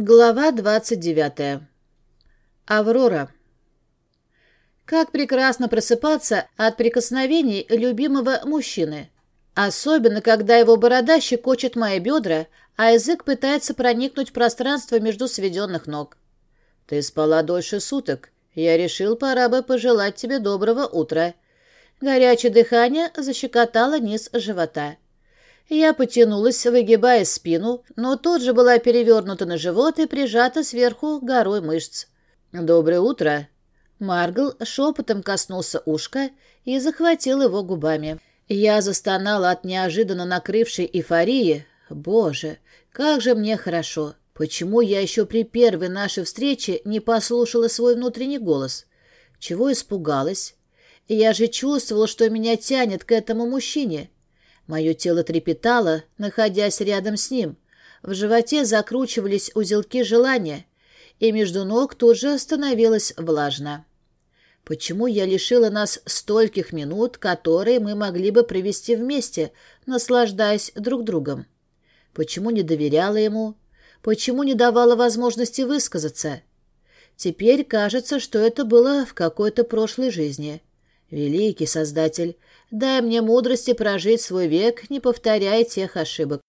Глава двадцать девятая. Аврора. Как прекрасно просыпаться от прикосновений любимого мужчины. Особенно, когда его борода щекочет мои бедра, а язык пытается проникнуть в пространство между сведенных ног. Ты спала дольше суток. Я решил, пора бы пожелать тебе доброго утра. Горячее дыхание защекотало низ живота. Я потянулась, выгибая спину, но тут же была перевернута на живот и прижата сверху горой мышц. «Доброе утро!» Маргл шепотом коснулся ушка и захватил его губами. Я застонала от неожиданно накрывшей эйфории. «Боже, как же мне хорошо! Почему я еще при первой нашей встрече не послушала свой внутренний голос? Чего испугалась? Я же чувствовала, что меня тянет к этому мужчине». Мое тело трепетало, находясь рядом с ним. В животе закручивались узелки желания, и между ног тут же становилось влажно. Почему я лишила нас стольких минут, которые мы могли бы провести вместе, наслаждаясь друг другом? Почему не доверяла ему? Почему не давала возможности высказаться? Теперь кажется, что это было в какой-то прошлой жизни. Великий Создатель, Дай мне мудрости прожить свой век, не повторяя тех ошибок.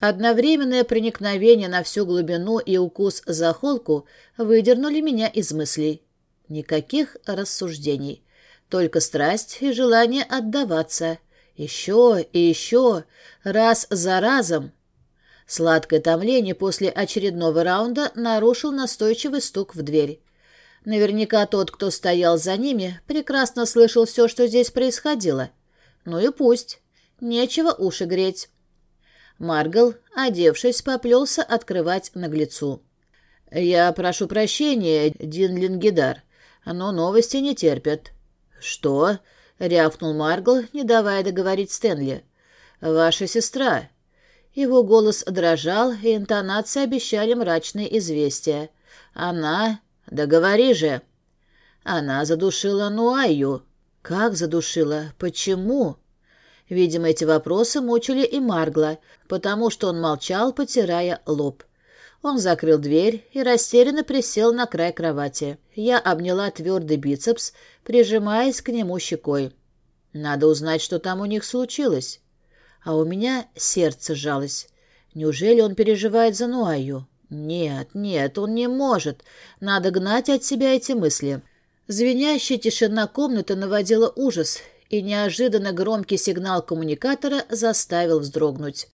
Одновременное проникновение на всю глубину и укус за холку выдернули меня из мыслей. Никаких рассуждений, только страсть и желание отдаваться. Еще и еще, раз за разом. Сладкое томление после очередного раунда нарушил настойчивый стук в дверь. Наверняка тот, кто стоял за ними, прекрасно слышал все, что здесь происходило. Ну и пусть. Нечего уши греть. Маргал, одевшись, поплелся открывать наглецу. «Я прошу прощения, Дин Лингидар, но новости не терпят». «Что?» — рявкнул Маргал, не давая договорить Стэнли. «Ваша сестра». Его голос дрожал, и интонации обещали мрачные известия. «Она...» «Да говори же!» «Она задушила Нуаю». Как задушила? Почему? Видимо, эти вопросы мучили и Маргла, потому что он молчал, потирая лоб. Он закрыл дверь и растерянно присел на край кровати. Я обняла твердый бицепс, прижимаясь к нему щекой. Надо узнать, что там у них случилось. А у меня сердце сжалось. Неужели он переживает за Нуаю? Нет, нет, он не может. Надо гнать от себя эти мысли. Звенящая тишина комнаты наводила ужас, и неожиданно громкий сигнал коммуникатора заставил вздрогнуть.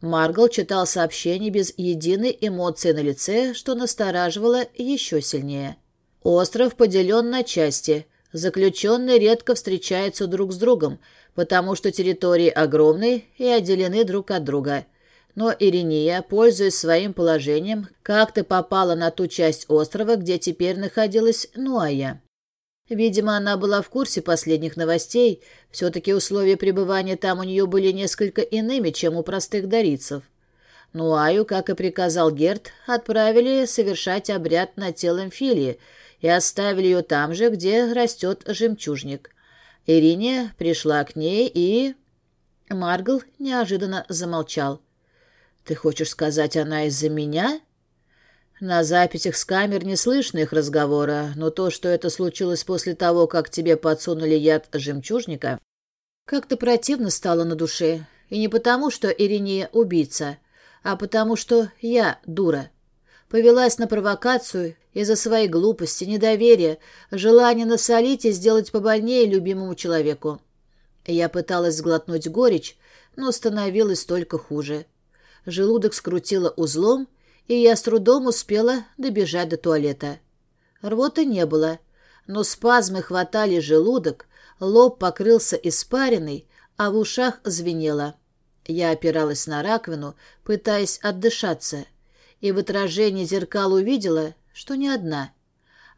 Маргал читал сообщение без единой эмоции на лице, что настораживало еще сильнее. Остров поделен на части. Заключенные редко встречаются друг с другом, потому что территории огромны и отделены друг от друга. Но Ириния, пользуясь своим положением, как-то попала на ту часть острова, где теперь находилась Нуая. Видимо, она была в курсе последних новостей, все-таки условия пребывания там у нее были несколько иными, чем у простых дарицев. Нуаю, как и приказал Герт, отправили совершать обряд на тело Эмфилии и оставили ее там же, где растет жемчужник. Ирине пришла к ней и... Маргл неожиданно замолчал. «Ты хочешь сказать, она из-за меня?» На записях с камер не слышно их разговора, но то, что это случилось после того, как тебе подсунули яд жемчужника, как-то противно стало на душе. И не потому, что Ириния убийца, а потому, что я дура. Повелась на провокацию из-за своей глупости, недоверия, желания насолить и сделать побольнее любимому человеку. Я пыталась сглотнуть горечь, но становилось только хуже. Желудок скрутило узлом, и я с трудом успела добежать до туалета. Рвоты не было, но спазмы хватали желудок, лоб покрылся испариной, а в ушах звенело. Я опиралась на раковину, пытаясь отдышаться, и в отражении зеркал увидела, что не одна.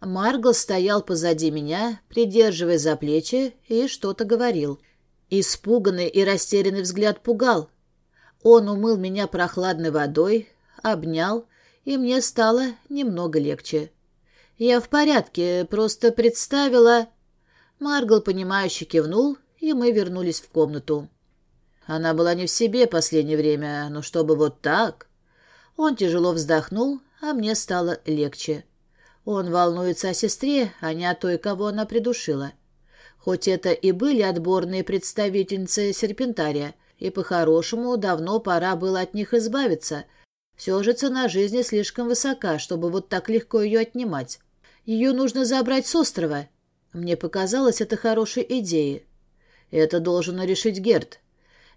Маргл стоял позади меня, придерживая за плечи, и что-то говорил. Испуганный и растерянный взгляд пугал. Он умыл меня прохладной водой, обнял, и мне стало немного легче. «Я в порядке, просто представила...» Маргал, понимающе кивнул, и мы вернулись в комнату. Она была не в себе последнее время, но чтобы вот так... Он тяжело вздохнул, а мне стало легче. Он волнуется о сестре, а не о той, кого она придушила. Хоть это и были отборные представительницы серпентария, и по-хорошему давно пора было от них избавиться. Все же цена жизни слишком высока, чтобы вот так легко ее отнимать. Ее нужно забрать с острова. Мне показалось это хорошей идеей. Это должен решить Герд.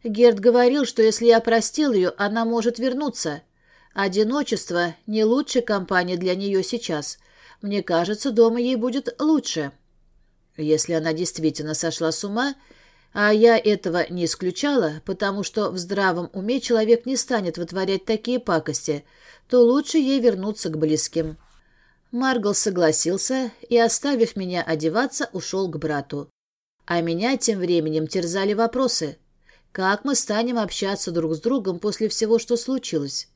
Герд говорил, что если я простил ее, она может вернуться. Одиночество — не лучшая компания для нее сейчас. Мне кажется, дома ей будет лучше. Если она действительно сошла с ума, а я этого не исключала, потому что в здравом уме человек не станет вытворять такие пакости, то лучше ей вернуться к близким. Маргал согласился и, оставив меня одеваться, ушел к брату. А меня тем временем терзали вопросы. Как мы станем общаться друг с другом после всего, что случилось?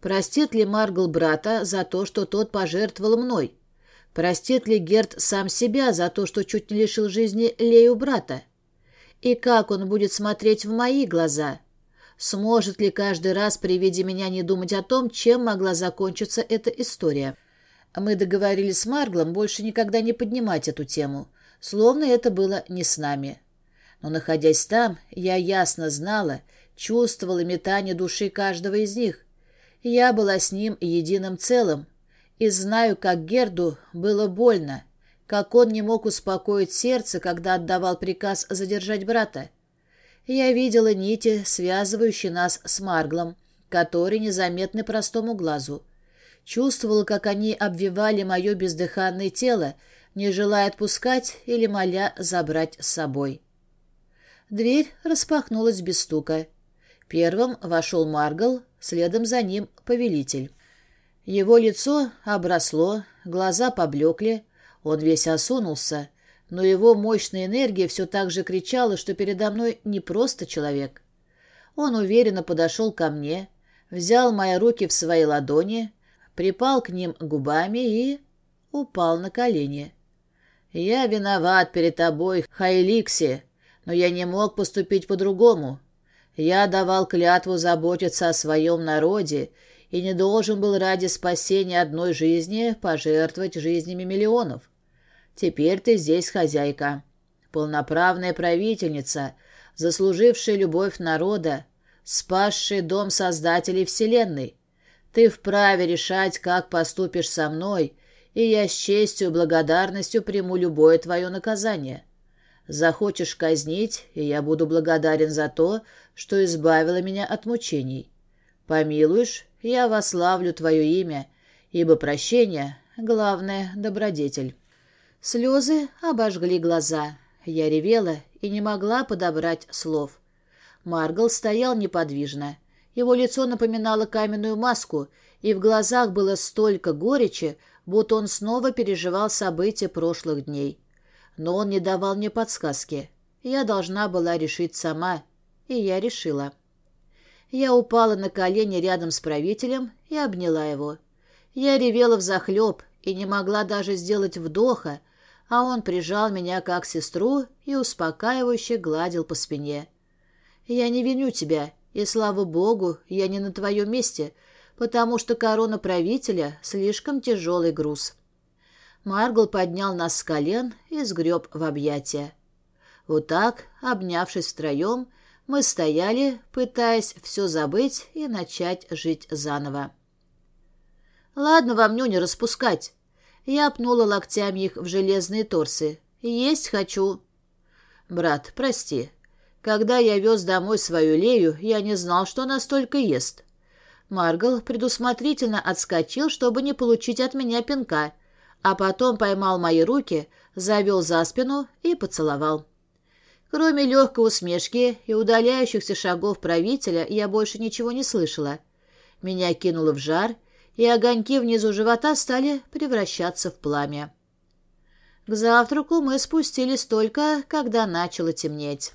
Простит ли Маргал брата за то, что тот пожертвовал мной? Простит ли Герт сам себя за то, что чуть не лишил жизни Лею брата? И как он будет смотреть в мои глаза? Сможет ли каждый раз при виде меня не думать о том, чем могла закончиться эта история? Мы договорились с Марглом больше никогда не поднимать эту тему, словно это было не с нами. Но, находясь там, я ясно знала, чувствовала метание души каждого из них. Я была с ним единым целым, и знаю, как Герду было больно, как он не мог успокоить сердце, когда отдавал приказ задержать брата. Я видела нити, связывающие нас с Марглом, которые незаметны простому глазу. Чувствовала, как они обвивали мое бездыханное тело, не желая отпускать или моля забрать с собой. Дверь распахнулась без стука. Первым вошел Маргал, следом за ним повелитель. Его лицо обросло, глаза поблекли, он весь осунулся, но его мощная энергия все так же кричала, что передо мной не просто человек. Он уверенно подошел ко мне, взял мои руки в свои ладони, припал к ним губами и упал на колени. «Я виноват перед тобой, Хайликси, но я не мог поступить по-другому. Я давал клятву заботиться о своем народе и не должен был ради спасения одной жизни пожертвовать жизнями миллионов. Теперь ты здесь хозяйка, полноправная правительница, заслужившая любовь народа, спасшая дом создателей Вселенной. Ты вправе решать, как поступишь со мной, и я с честью и благодарностью приму любое твое наказание. Захочешь казнить, и я буду благодарен за то, что избавила меня от мучений. Помилуешь, я вославлю Твое имя, ибо прощение — главное добродетель». Слезы обожгли глаза. Я ревела и не могла подобрать слов. Маргал стоял неподвижно. Его лицо напоминало каменную маску, и в глазах было столько горечи, будто он снова переживал события прошлых дней. Но он не давал мне подсказки. Я должна была решить сама, и я решила. Я упала на колени рядом с правителем и обняла его. Я ревела взахлеб и не могла даже сделать вдоха, а он прижал меня как сестру и успокаивающе гладил по спине. «Я не виню тебя, и, слава богу, я не на твоем месте, потому что корона правителя — слишком тяжелый груз». Маргл поднял нас с колен и сгреб в объятия. Вот так, обнявшись втроем, мы стояли, пытаясь все забыть и начать жить заново. «Ладно вам ню не распускать». Я пнула локтями их в железные торсы. «Есть хочу». «Брат, прости. Когда я вез домой свою Лею, я не знал, что она столько ест». Маргал предусмотрительно отскочил, чтобы не получить от меня пинка, а потом поймал мои руки, завел за спину и поцеловал. Кроме легкой усмешки и удаляющихся шагов правителя, я больше ничего не слышала. Меня кинуло в жар, и огоньки внизу живота стали превращаться в пламя. К завтраку мы спустились только, когда начало темнеть.